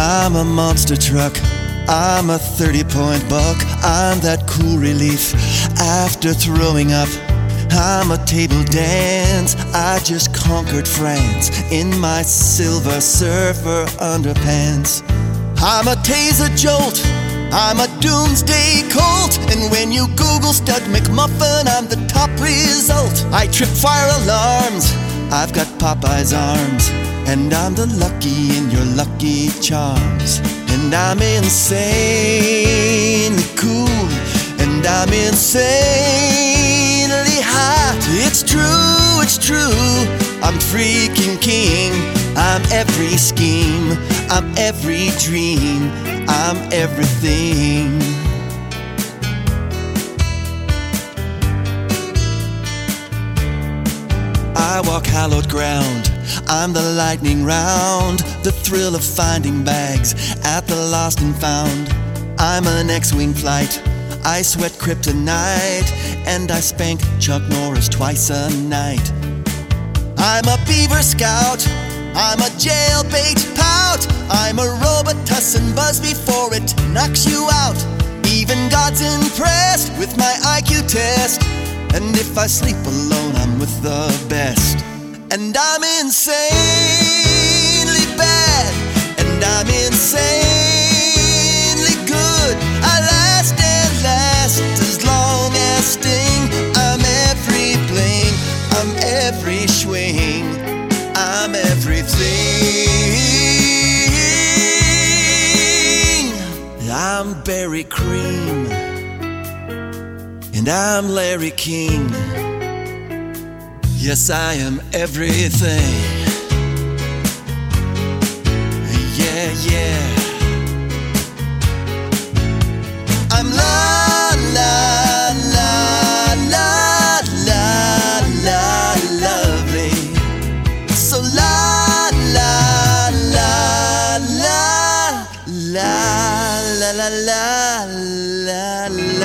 I'm a monster truck. I'm a 30 point buck. I'm that cool relief after throwing up. I'm a table dance. I just conquered France in my silver surfer underpants. I'm a taser jolt. I'm a doomsday colt. And when you Google Stud McMuffin, I'm the top result. I trip fire alarms. I've got Popeye's arms. And I'm the lucky in your lucky charms. And I'm insanely cool. And I'm insanely hot. It's true, it's true. I'm freaking king. I'm every scheme. I'm every dream. I'm everything. I walk hallowed ground. I'm the lightning round, the thrill of finding bags at the lost and found. I'm an X Wing flight. I sweat kryptonite, and I spank Chuck Norris twice a night. I'm a beaver scout. I'm a jailbait pout. I'm a Robitussin buzz before it knocks you out. Even God's impressed with my IQ test. And if I sleep alone, I'm with the best. And I'm insanely bad. And I'm insanely good. I last and last as long as Sting. I'm every bling. I'm every swing. I'm everything. I'm Barry Cream. And I'm Larry King. Yes, I am everything. Yeah, yeah. I'm la la la la la la lovely. So la la la la la la la la la